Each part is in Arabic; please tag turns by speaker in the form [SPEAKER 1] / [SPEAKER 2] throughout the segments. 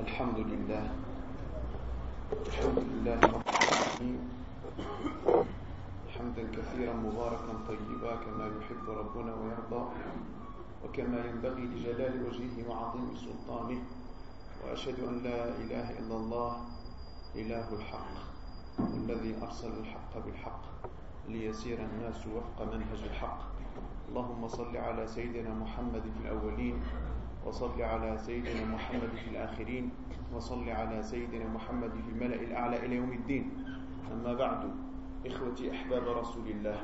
[SPEAKER 1] الحمد لله. الحمد لله رب العالمين. حمدا كثيرا مباركا طيبا كما يحب ربنا ويرضى وكما ينبغي لجلال وجهه وعظيم سلطانه. وأشهد أن لا إله إلا الله إله الحق الذي أرسل الحق بالحق ليسير الناس وفق منهج الحق. اللهم صل على سيدنا محمد في الأولين وصل على سيدنا محمد في الآخرين وصل على سيدنا محمد في الملأ الأعلى إلى يوم الدين. أما بعد إخوتي أحباب رسول الله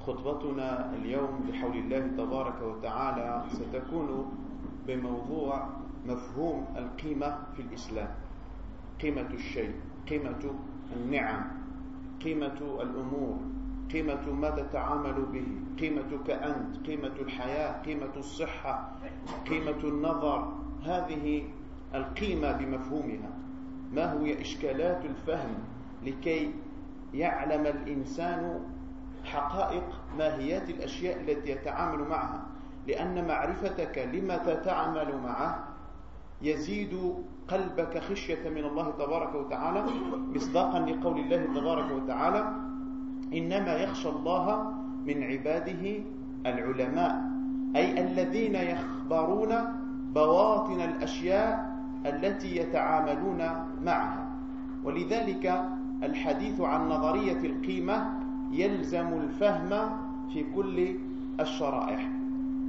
[SPEAKER 1] خطبتنا اليوم بحول الله تبارك وتعالى ستكون بموضوع مفهوم القيمة في الإسلام. قيمة الشيء قيمة النعم قيمة الأمور. قيمة ما تتعامل به؟ قيمتك أنت قيمة الحياة قيمة الصحة قيمة النظر. هذه القيمة بمفهومها. ما هي إشكالات الفهم لكي يعلم الإنسان حقائق ماهيات الأشياء التي يتعامل معها؟ لأن معرفتك لما تتعامل معه يزيد قلبك خشية من الله تبارك وتعالى مصداقا لقول الله تبارك وتعالى إنما يخشى الله من عباده العلماء أي الذين يخبرون بواطن الأشياء التي يتعاملون معها. ولذلك الحديث عن نظرية القيمة يلزم الفهم في كل الشرائح.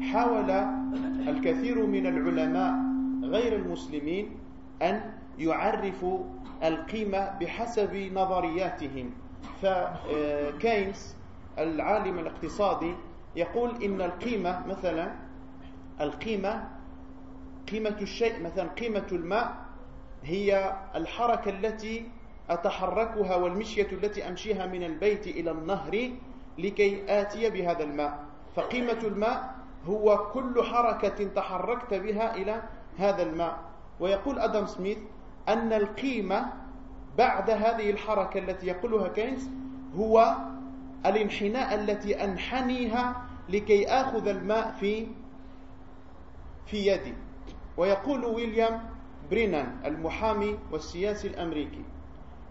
[SPEAKER 1] حاول الكثير من العلماء غير المسلمين أن يعرفوا القيمة بحسب نظرياتهم. فكاينز العالم الاقتصادي يقول إن القيمة مثلا القيمة قيمة الشيء مثلا قيمة الماء هي الحركة التي أتحركها والمشية التي أمشيها من البيت إلى النهر لكي آتي بهذا الماء. فقيمة الماء هو كل حركة تحركت بها إلى هذا الماء. ويقول أدم سميث أن القيمة بعد هذه الحركة التي يقولها كينز هو الانحناء التي أنحنيها لكي آخذ الماء في في يدي. ويقول ويليام برينان المحامي والسياسي الأمريكي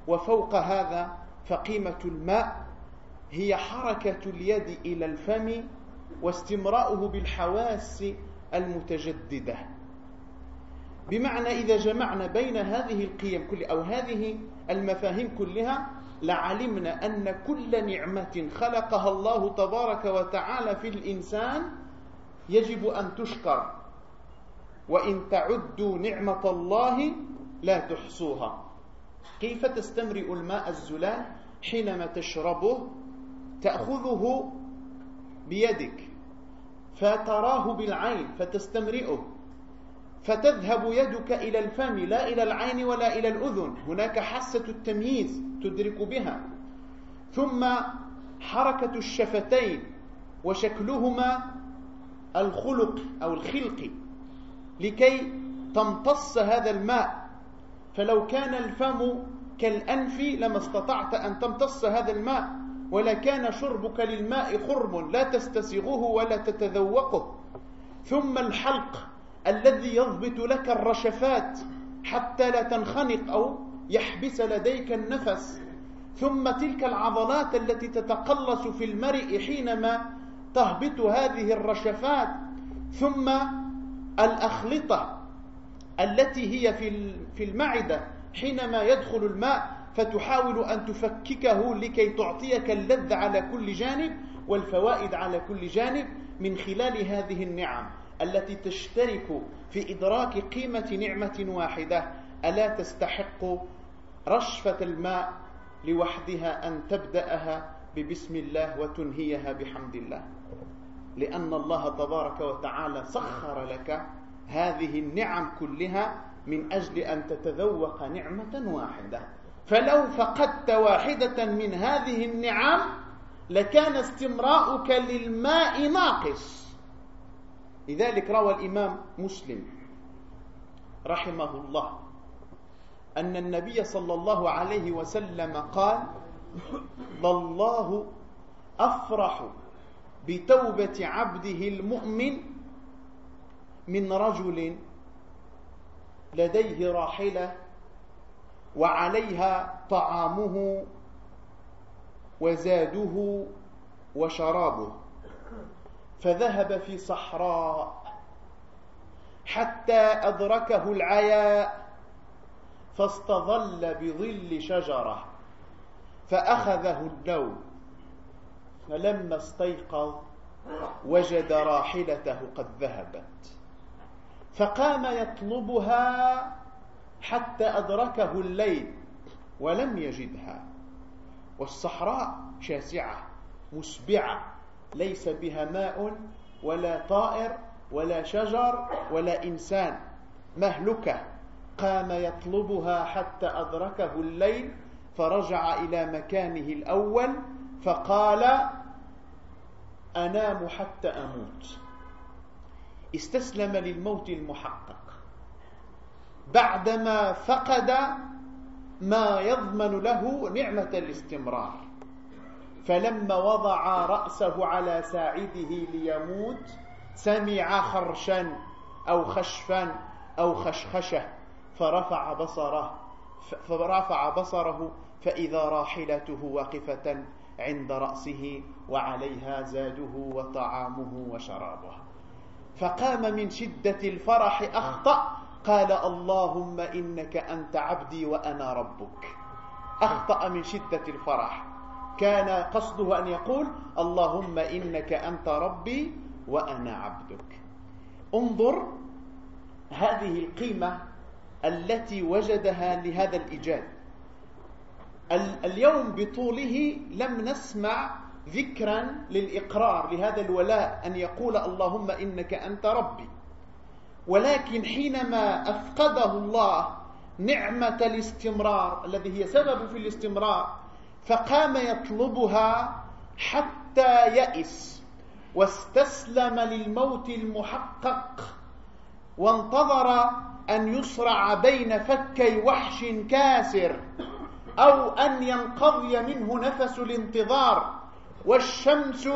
[SPEAKER 1] وفوق هذا فقيمة الماء هي حركة اليد إلى الفم واستمراؤه بالحواس المتجددة. بمعنى إذا جمعنا بين هذه القيم كل أو هذه المفاهيم كلها لعلمنا أن كل نعمة خلقها الله تبارك وتعالى في الإنسان يجب أن تشكر. وإن تعدوا نعمة الله لا تحصوها. كيف تستمرئ الماء الزلال حينما تشربه؟ تأخذه بيدك فتراه بالعين فتستمرئه. فتذهب يدك إلى الفم لا إلى العين ولا إلى الأذن. هناك حاسة التمييز تدرك بها. ثم حركة الشفتين وشكلهما الخلق أو الخلق لكي تمتص هذا الماء. فلو كان الفم كالأنف لما استطعت أن تمتص هذا الماء ولا كان شربك للماء خرم لا تستسغه ولا تتذوقه. ثم الحلق الذي يضبط لك الرشفات حتى لا تنخنق أو يحبس لديك النفس. ثم تلك العضلات التي تتقلص في المرء حينما تهبط هذه الرشفات. ثم الأخلطة التي هي في المعدة. حينما يدخل الماء فتحاول أن تفككه لكي تعطيك اللذة على كل جانب والفوائد على كل جانب من خلال هذه النعم. التي تشترك في إدراك قيمة نعمة واحدة ألا تستحق رشفة الماء لوحدها أن تبدأها ببسم الله وتنهيها بحمد الله؟ لأن الله تبارك وتعالى سخر لك هذه النعم كلها من أجل أن تتذوق نعمة واحدة. فلو فقدت واحدة من هذه النعم لكان استمراؤك للماء ناقص. لذلك روى الإمام مسلم رحمه الله أن النبي صلى الله عليه وسلم قال لله أفرح بتوبة عبده المؤمن من رجل لديه راحلة وعليها طعامه وزاده وشرابه فذهب في صحراء حتى أدركه العياء فاستظل بظل شجرة فأخذه النوم فلما استيقظ وجد راحلته قد ذهبت فقام يطلبها حتى أدركه الليل ولم يجدها والصحراء شاسعة مسبعة. ليس بها ماء ولا طائر ولا شجر ولا إنسان. مهلكة قام يطلبها حتى أدركه الليل فرجع إلى مكانه الأول فقال أنام حتى أموت. استسلم للموت المحقق. بعدما فقد ما يضمن له نعمة الاستمرار. فلما وضع رأسه على ساعده ليموت سمع خرشا أو خشفا أو خشخشة فرفع بصره فرفع بصره فإذا راحلته واقفة عند رأسه وعليها زاده وطعامه وشرابه. فقام من شدة الفرح أخطأ قال اللهم إنك أنت عبدي وأنا ربك. أخطأ من شدة الفرح. كان قصده أن يقول اللهم إنك أنت ربي وأنا عبدك. انظر هذه القيمة التي وجدها لهذا الإيجاد. اليوم بطوله لم نسمع ذكرا للإقرار لهذا الولاء أن يقول اللهم إنك أنت ربي. ولكن حينما أفقده الله نعمة الاستمرار الذي هي سبب في الاستمرار فقام يطلبها حتى يئس واستسلم للموت المحقق وانتظر أن يصرع بين فكي وحش كاسر أو أن ينقضي منه نفس الانتظار والشمس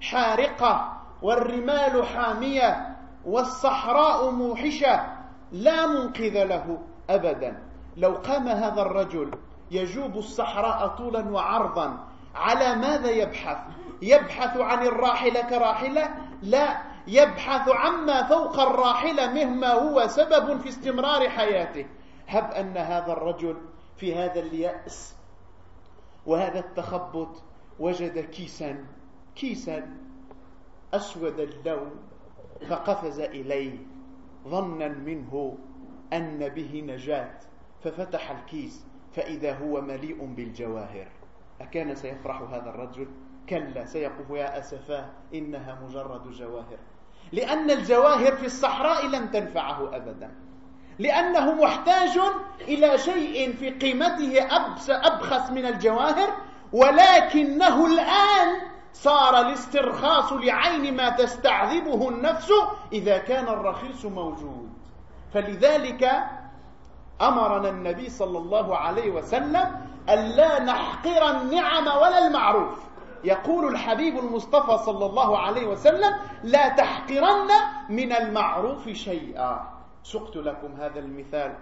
[SPEAKER 1] حارقة والرمال حامية والصحراء موحشة لا منقذ له أبدا. لو قام هذا الرجل يجوب الصحراء طولا وعرضا. على ماذا يبحث؟ يبحث عن الراحلة كراحلة؟ لا. يبحث عما فوق الراحلة مهما هو سبب في استمرار حياته. هب أن هذا الرجل في هذا اليأس وهذا التخبط وجد كيسا كيسا أسود اللون فقفز إليه ظنا منه أن به نجاة ففتح الكيس. فإذا هو مليء بالجواهر. أكان سيفرح هذا الرجل؟ كلا سيقول يا أسفاه إنها مجرد جواهر. لأن الجواهر في الصحراء لم تنفعه أبدا. لأنه محتاج إلى شيء في قيمته أبخس من الجواهر ولكنه الآن صار الاسترخاص لعين ما تستعذبه النفس إذا كان الرخيص موجود. فلذلك أمرنا النبي صلى الله عليه وسلم ألا نحقر النعم ولا المعروف. يقول الحبيب المصطفى صلى الله عليه وسلم لا تحقرن من المعروف شيئا. سقت لكم هذا المثال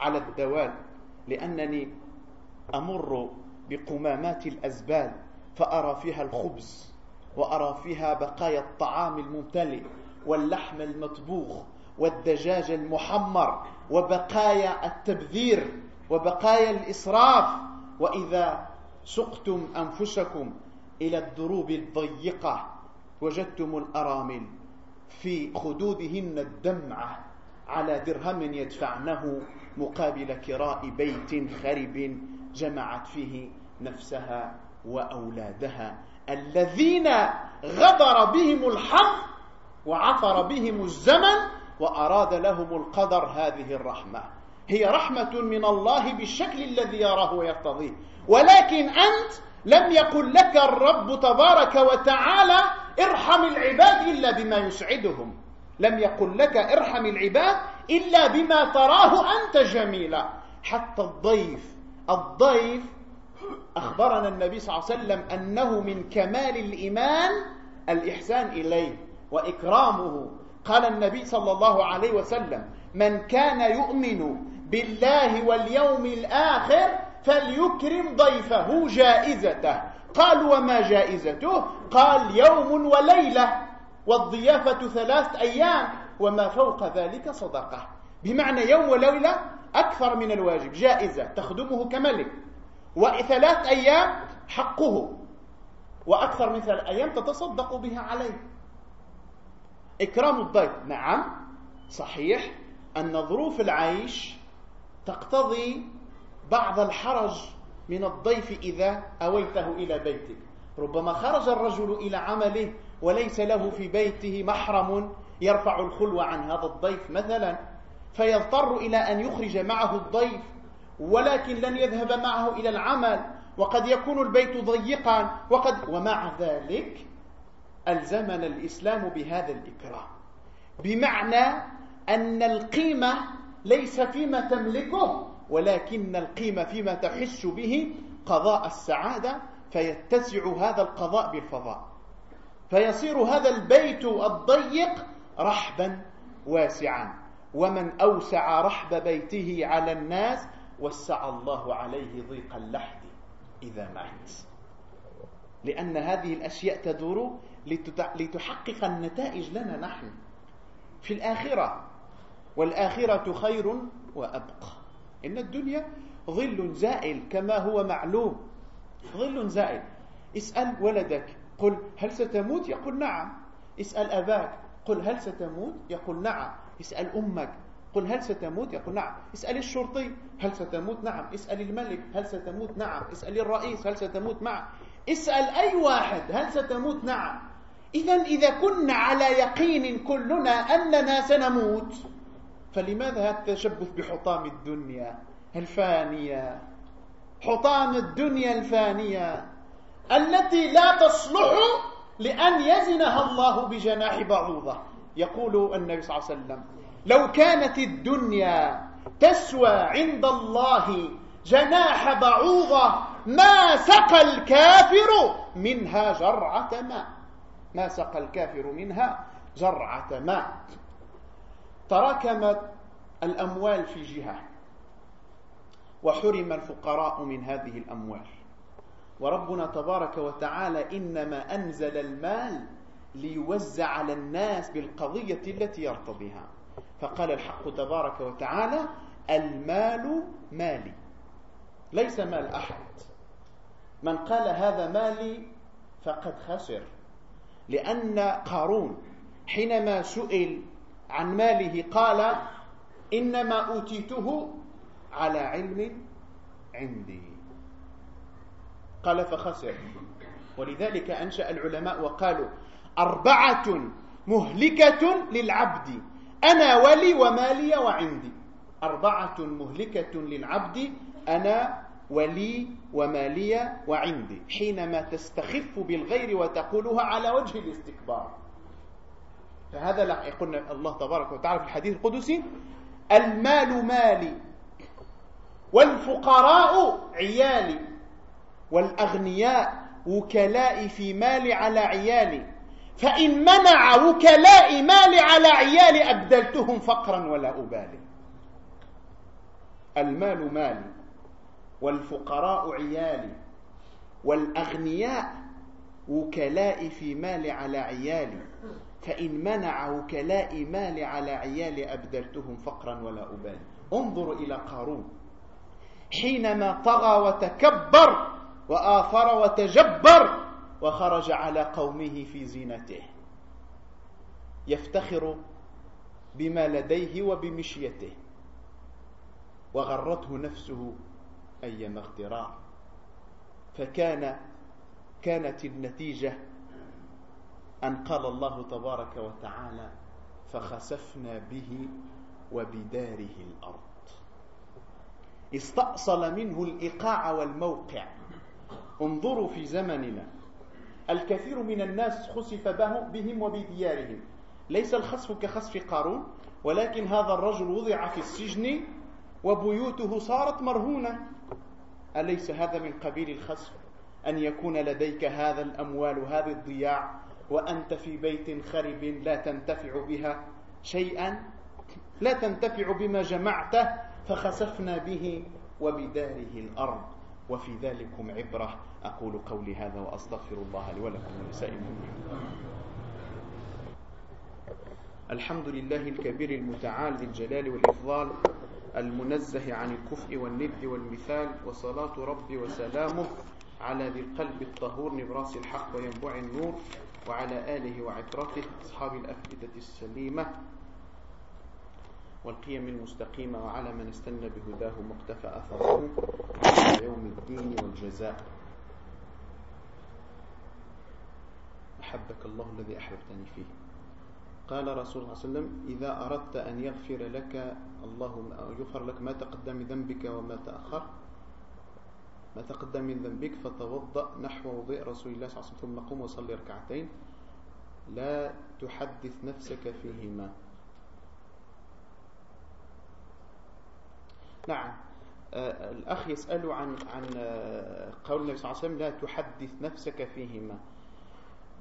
[SPEAKER 1] على الدوال لأنني أمر بقمامات الأزبال فأرى فيها الخبز وأرى فيها بقايا الطعام الممتلئ واللحم المطبوخ والدجاج المحمر وبقايا التبذير وبقايا الإسراف. وإذا سقتم أنفسكم إلى الدروب الضيقة وجدتم الأرامل في خدودهن الدمعة على درهم يدفعنه مقابل كراء بيت خرب جمعت فيه نفسها وأولادها الذين غدر بهم الحظ وعثر بهم الزمن وأراد لهم القدر هذه الرحمة. هي رحمة من الله بالشكل الذي يراه ويرتضيه. ولكن أنت لم يقل لك الرب تبارك وتعالى ارحم العباد إلا بما يسعدهم. لم يقل لك ارحم العباد إلا بما تراه أنت جميلا. حتى الضيف الضيف أخبرنا النبي صلى الله عليه وسلم أنه من كمال الإيمان الإحسان إليه وإكرامه قال النبي صلى الله عليه وسلم من كان يؤمن بالله واليوم الآخر فليكرم ضيفه جائزته. قال وما جائزته؟ قال يوم وليلة والضيافة ثلاث أيام وما فوق ذلك صدقة. بمعنى يوم وليلة أكثر من الواجب جائزة تخدمه كملك. وثلاث أيام حقه. وأكثر من ثلاث أيام تتصدق بها عليه. إكرام الضيف. نعم صحيح أن ظروف العيش تقتضي بعض الحرج من الضيف إذا أويته إلى بيتك ربما خرج الرجل إلى عمله وليس له في بيته محرم يرفع الخلوة عن هذا الضيف مثلا فيضطر إلى أن يخرج معه الضيف ولكن لن يذهب معه إلى العمل وقد يكون البيت ضيقا وقد ومع ذلك ألزمنا الإسلام بهذا الإكرام. بمعنى أن القيمة ليس فيما تملكه ولكن القيمة فيما تحس به قضاء السعادة فيتسع هذا القضاء بالفضاء. فيصير هذا البيت الضيق رحبا واسعا. ومن أوسع رحب بيته على الناس وسع الله عليه ضيق اللحد إذا مات. لأن هذه الأشياء تدور لتحقق النتائج لنا نحن. في الآخرة والآخرة خير وأبقى. إن الدنيا ظل زائل كما هو معلوم. ظل زائل. اسأل ولدك. قل هل ستموت؟ يقول نعم. اسأل أباك. قل هل ستموت؟ يقول نعم. اسأل أمك. قل هل ستموت؟ يقول نعم. اسأل الشرطي. هل ستموت؟ نعم. اسأل الملك. هل ستموت؟ نعم. اسأل الرئيس. هل ستموت؟ نعم. اسأل أي واحد هل ستموت؟ نعم. إذا إذا كنا على يقين كلنا أننا سنموت فلماذا هذا التشبث بحطام الدنيا الفانية؟ حطام الدنيا الفانية التي لا تصلح لأن يزنها الله بجناح بعوضة. يقول النبي صلى الله عليه وسلم لو كانت الدنيا تسوى عند الله جناح بعوضة ما سقى الكافر منها جرعة ماء. ما سقى الكافر منها جرعة ماء. تراكمت الأموال في جهة وحرم الفقراء من هذه الأموال. وربنا تبارك وتعالى إنما أنزل المال ليوزع على الناس بالقضية التي يرتضيها فقال الحق تبارك وتعالى المال مالي ليس مال أحد. من قال هذا مالي فقد خسر. لأن قارون حينما سئل عن ماله قال إنما أوتيته على علم عندي. قال فخسر. ولذلك أنشأ العلماء وقالوا أربعة مهلكة للعبد أنا ولي ومالي وعندي. أربعة مهلكة للعبد أنا ولي ومالي وعندي حينما تستخف بالغير وتقولها على وجه الاستكبار. فهذا لا يقول الله تبارك وتعالى في الحديث القدسي المال مالي والفقراء عيالي والأغنياء وكلائي في مالي على عيالي فإن منع وكلاء مالي على عيالي أبدلتهم فقرا ولا أبالي. المال مالي والفقراء عيالي والأغنياء وكلاء في مالي على عيالي. فإن منع وكلاء مالي على عيالي أبدلتهم فقرا ولا أبالي. انظروا إلى قارون. حينما طغى وتكبر وآثر وتجبر وخرج على قومه في زينته. يفتخر بما لديه وبمشيته. وغرته نفسه أيما اغترار فكان كانت النتيجة أن قال الله تبارك وتعالى فخسفنا به وبداره الأرض. استأصل منه الإيقاع والموقع. انظروا في زمننا. الكثير من الناس خسف بهم وبديارهم. ليس الخسف كخسف قارون ولكن هذا الرجل وضع في السجن وبيوته صارت مرهونة. أليس هذا من قبيل الخسف؟ أن يكون لديك هذا الأموال وهذه الضياع وأنت في بيت خرب لا تنتفع بها شيئا؟ لا تنتفع بما جمعته فخسفنا به وبداره الأرض. وفي ذلكم عبرة. أقول قولي هذا وأستغفر الله لي ولكم ولسائر المؤمنين. الحمد لله الكبير المتعال ذي الجلال والإفضال المنزه عن الكفء والند والمثال وصلاة ربي وسلامه على ذي القلب الطهور نبراس الحق وينبوع النور وعلى آله وعترته أصحاب الأفئدة السليمة والقيم المستقيمة وعلى من استنى بهداه مقتفى أثره يوم الدين والجزاء. أحبك الله الذي أحببتني فيه. قال رسول الله صلى الله عليه وسلم إذا أردت أن يغفر لك الله يغفر لك ما تقدم من ذنبك وما تأخر ما تقدم من ذنبك فتوضأ نحو وضوء رسول الله صلى الله عليه وسلم ثم قم وصلي ركعتين لا تحدث نفسك فيهما. نعم. آه، الأخ يسأل عن عن آه، قول النبي صلى الله عليه وسلم لا تحدث نفسك فيهما.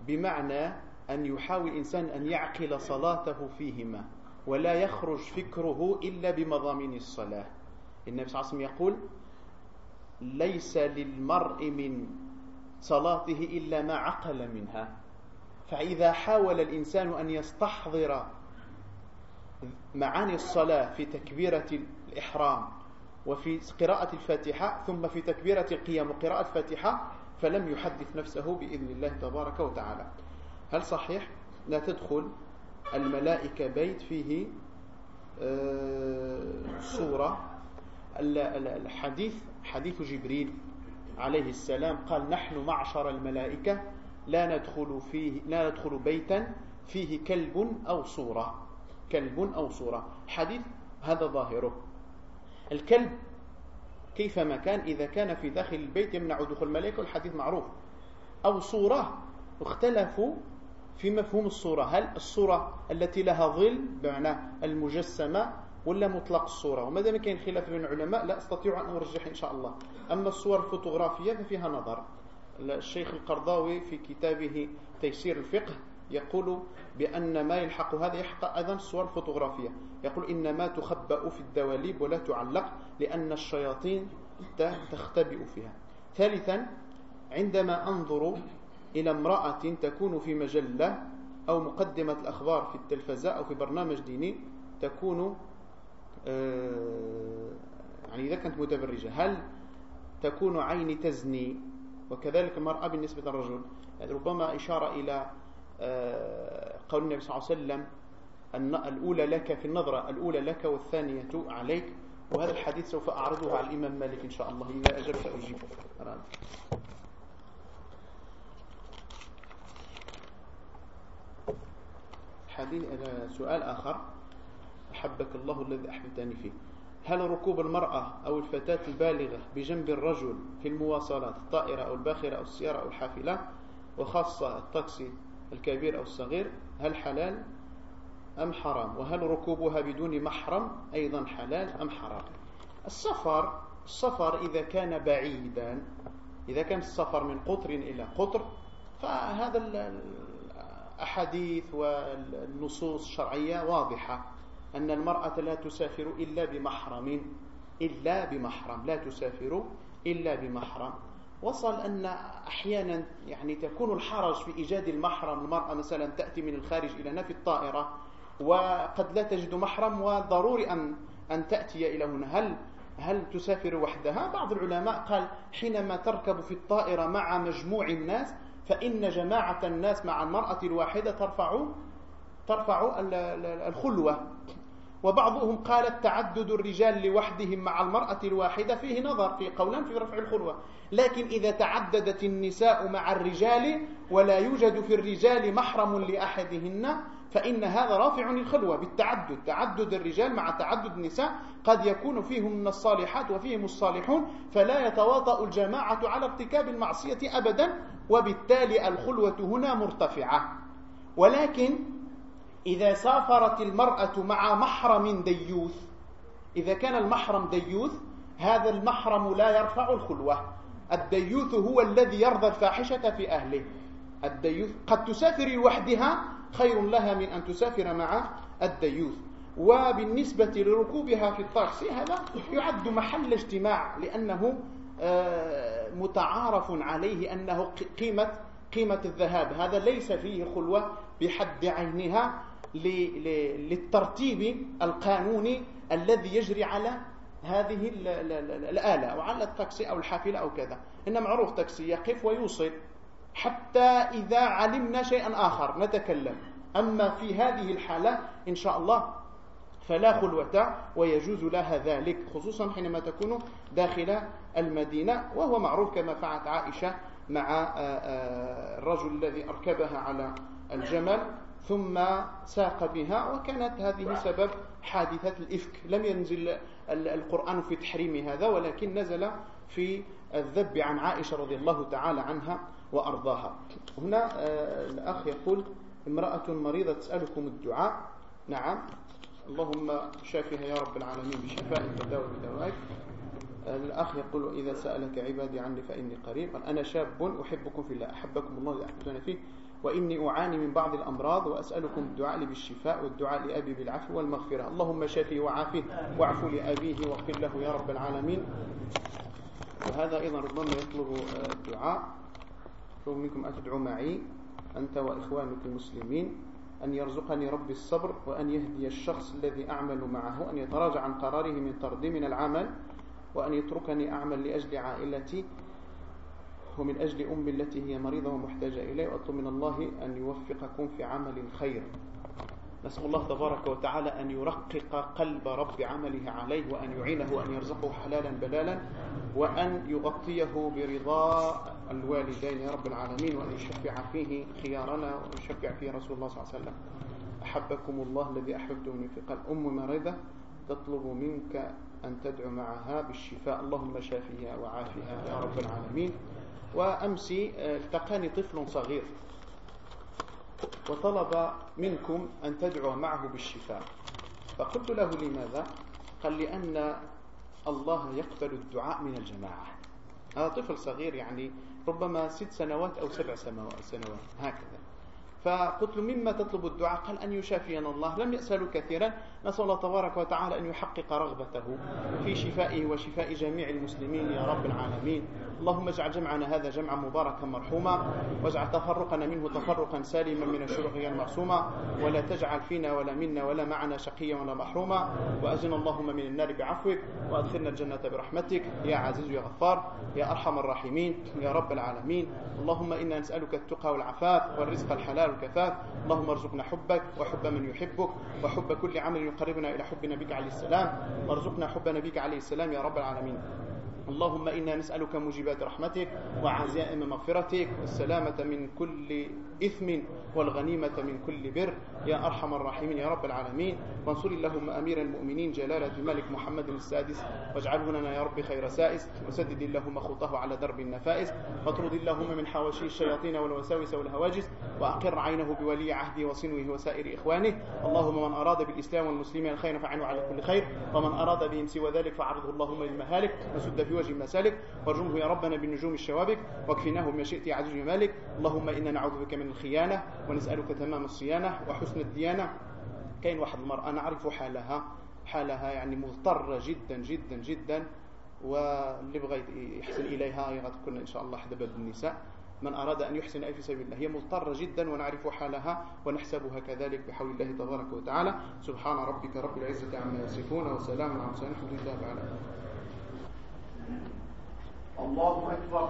[SPEAKER 1] بمعنى أن يحاول الإنسان أن يعقل صلاته فيهما ولا يخرج فكره إلا بمضامين الصلاة. النبي صلى الله عليه وسلم يقول ليس للمرء من صلاته إلا ما عقل منها. فإذا حاول الإنسان أن يستحضر معاني الصلاة في تكبيرة الإحرام وفي قراءة الفاتحة ثم في تكبيرة القيام وقراءة الفاتحة فلم يحدث نفسه بإذن الله تبارك وتعالى. هل صحيح لا تدخل الملائكة بيت فيه آه، صورة؟ الحديث حديث جبريل عليه السلام قال نحن معشر الملائكة لا ندخل فيه لا ندخل بيتا فيه كلب أو صورة كلب أو صورة. حديث هذا ظاهره. الكلب كيفما كان إذا كان في داخل البيت يمنع دخول الملائكة والحديث معروف. أو صورة اختلفوا في مفهوم الصورة. هل الصورة التي لها ظل بمعنى المجسمة ولا مطلق الصورة؟ وما دام كاين خلاف بين العلماء لا أستطيع أن أرجح إن شاء الله. أما الصور الفوتوغرافية ففيها نظر. الشيخ القرضاوي في كتابه تيسير الفقه يقول بأن ما يلحق هذا يحق أيضا الصور الفوتوغرافية يقول إنما تخبأ في الدواليب ولا تعلق لأن الشياطين تختبئ فيها. ثالثا عندما أنظر إلى امرأة تكون في مجلة أو مقدمة الأخبار في التلفزة أو في برنامج ديني تكون آه، يعني إذا كانت متبرجة هل تكون عيني تزني؟ وكذلك المرأة بالنسبة للرجل. يعني ربما إشارة إلى آه، قول النبي صلى الله عليه وسلم الأولى لك في النظرة الأولى لك والثانية عليك. وهذا الحديث سوف أعرضه على الإمام مالك إن شاء الله. إذا أجبت أجيب حديث سؤال آخر. أحبك الله الذي أحبتني فيه. هل ركوب المرأة أو الفتاة البالغة بجنب الرجل في المواصلات الطائرة أو الباخرة أو السيارة أو الحافلة وخاصة التاكسي الكبير أو الصغير هل حلال أم حرام؟ وهل ركوبها بدون محرم أيضا حلال أم حرام؟ السفر السفر إذا كان بعيدا إذا كان السفر من قطر إلى قطر فهذا الأحاديث والنصوص الشرعية واضحة أن المرأة لا تسافر إلا بمحرم إلا بمحرم لا تسافر إلا بمحرم. وصل أن أحيانا يعني تكون الحرج في إيجاد المحرم المرأة مثلا تأتي من الخارج إلى في الطائرة وقد لا تجد محرم وضروري أن أن تأتي إلى هنا. هل هل تسافر وحدها؟ بعض العلماء قال حينما تركب في الطائرة مع مجموع الناس فإن جماعة الناس مع المرأة الواحدة ترفع ترفع الخلوة. وبعضهم قال تعدد الرجال لوحدهم مع المرأة الواحدة فيه نظر في قولا في رفع الخلوة. لكن إذا تعددت النساء مع الرجال ولا يوجد في الرجال محرم لأحدهن فإن هذا رافع للخلوة بالتعدد تعدد الرجال مع تعدد النساء قد يكون فيهم من الصالحات وفيهم الصالحون فلا يتواطأ الجماعة على ارتكاب المعصية أبدا وبالتالي الخلوة هنا مرتفعة. ولكن إذا سافرت المرأة مع محرم ديوث إذا كان المحرم ديوث هذا المحرم لا يرفع الخلوة. الديوث هو الذي يرضى الفاحشة في أهله. الديوث قد تسافر لوحدها خير لها من أن تسافر مع الديوث. وبالنسبة لركوبها في الطاكسي هذا يعد محل اجتماع لأنه آه، متعارف عليه أنه قيمة قيمة الذهاب. هذا ليس فيه خلوة بحد عينها للترتيب القانوني الذي يجري على هذه الآلة وعلى التاكسي أو الحافلة أو كذا. إن معروف تاكسي يقف ويوصل. حتى إذا علمنا شيئا آخر نتكلم. أما في هذه الحالة إن شاء الله فلا خلوة ويجوز لها ذلك خصوصا حينما تكون داخل المدينة وهو معروف كما فعلت عائشة مع آه، آه، الرجل الذي أركبها على الجمل ثم ساق بها وكانت هذه سبب حادثة الإفك. لم ينزل القرآن في تحريم هذا ولكن نزل في الذب عن عائشة رضي الله تعالى عنها. وأرضاها. هنا آه، الأخ يقول امرأة مريضة تسألكم الدعاء. نعم. اللهم شافها يا رب العالمين بشفائك وداوي بدوائك الأخ يقول إذا سألك عبادي عني فإني قريب. أنا شاب أحبكم في الله أحبكم الله أحبتنا فيه وإني أعاني من بعض الأمراض وأسألكم الدعاء لي بالشفاء والدعاء لأبي بالعفو والمغفرة. اللهم شافي وعافيه واعفو لأبيه واغفر له يا رب العالمين. وهذا أيضا ربما يطلب الدعاء. يطلب منكم أن تدعوا معي أنت وإخوانك المسلمين أن يرزقني ربي الصبر وأن يهدي الشخص الذي أعمل معه أن يتراجع عن قراره من طردي من العمل وأن يتركني أعمل لأجل عائلتي ومن أجل أمي التي هي مريضة ومحتاجة إليه وأطلب من الله أن يوفقكم في عمل الخير نسأل الله تبارك وتعالى أن يرقق قلب رب عمله عليه وأن يعينه وأن يرزقه حلالا بلالا وأن يغطيه برضاء الوالدين يا رب العالمين وأن يشفع فيه خيارنا ويشفع فيه رسول الله صلى الله عليه وسلم. أحبكم الله الذي أحببتم في قلب أم مريضة تطلب منك أن تدعو معها بالشفاء. اللهم شافيها وعافها يا رب العالمين. وأمس آه، التقاني طفل صغير. وطلب منكم أن تدعو معه بالشفاء. فقلت له لماذا؟ قال لأن الله يقبل الدعاء من الجماعة. هذا طفل صغير يعني ربما ست سنوات أو سبع سنوات هكذا. فقلت له مما تطلب الدعاء؟ قال أن يشافينا الله. لم يسألوا كثيرا. نسأل الله تبارك وتعالى أن يحقق رغبته في شفائه وشفاء جميع المسلمين يا رب العالمين. اللهم اجعل جمعنا هذا جمعا مباركا مرحوما. واجعل تفرقنا منه تفرقا سالما من الشرق غير معصوما ولا تجعل فينا ولا منا ولا معنا شقيا ولا محروما. وأجنا اللهم من النار بعفوك. وأدخلنا الجنة برحمتك. يا عزيز يا غفار. يا أرحم الراحمين. يا رب العالمين. اللهم إنا نسألك التقى والعفاف والرزق الحلال والكفاف اللهم ارزقنا حبك وحب من يحبك وحب كل عمل يقربنا إلى حب نبيك عليه السلام. وارزقنا حب نبيك عليه السلام يا رب العالمين. اللهم إنا نسألك موجبات رحمتك وعزائم مغفرتك والسلامة من كل إثم والغنيمة من كل بر. يا أرحم الراحمين يا رب العالمين. وانصر اللهم أمير المؤمنين جلالة الملك محمد السادس. واجعله لنا يا رب خير سائس. وسدد اللهم خطاه على درب النفائس. واطرد اللهم من حواشي الشياطين والوساوس والهواجس. وأقر عينه بولي عهده وصنوه وسائر إخوانه. اللهم من أراد بالإسلام والمسلمين الخير فعنه على كل خير. ومن أراد بهم سوى ذلك فعرضه اللهم للمهالك. وسد في وجه المسالك. وارجمه يا ربنا بالنجوم الشوابك. واكفناه بما شئت يا عزيز مالك اللهم إنا نعوذ بك من الخيانة ونسألك تمام الصيانة وحسن الديانة. كاين واحد المرأة نعرف حالها حالها يعني مضطرة جدا جدا جدا واللي بغى يحسن إليها غتكون إن شاء الله حدا باب النساء. من أراد أن يحسن أي في سبيل الله هي مضطرة جدا ونعرف حالها ونحسبها كذلك بحول الله تبارك وتعالى. سبحان ربك رب العزة عما يصفون وسلام على المرسلين الحمد لله العالمين. الله أكبر.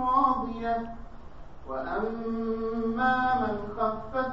[SPEAKER 2] راضية وأما من خفت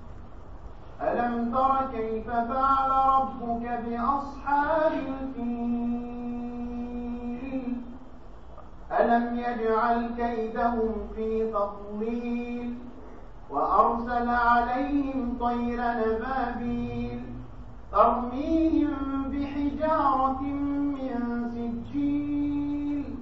[SPEAKER 2] ألم تر كيف فعل ربك بأصحاب الفيل؟ ألم يجعل كيدهم في تضليل؟ وأرسل عليهم طير نبابيل ترميهم بحجارة من سجيل.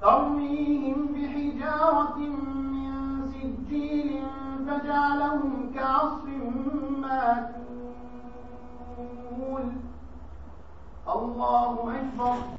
[SPEAKER 2] ترميهم بحجارة من سجيل فجعلهم كعصف ماكول الله أكبر.